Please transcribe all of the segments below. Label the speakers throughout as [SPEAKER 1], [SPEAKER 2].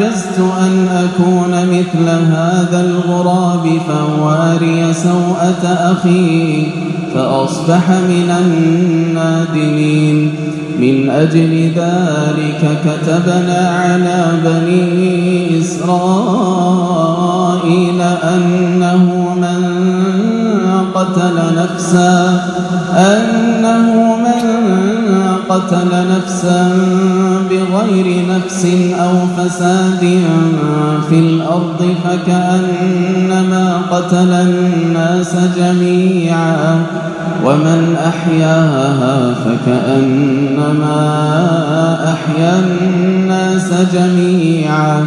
[SPEAKER 1] أعجزت أن أكون مثل هذا الغراب فواري سوءة أخي فأصبح من النادمين. من أجل ذلك كتبنا على بني إسرائيل أنه من قتل نفسا قتل نفسا بغير نفس أو فساد في الأرض فكأنما قتل الناس جميعا ومن أحياها فكأنما أحيا الناس جميعا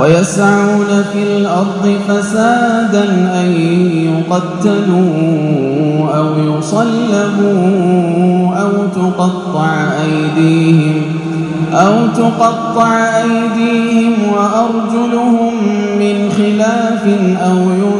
[SPEAKER 1] ويسعون في الأرض فسادا أن يقتلوا أو يصلبوا أو تقطع أيديهم أو تقطع أيديهم وأرجلهم من خلاف أو ينفوا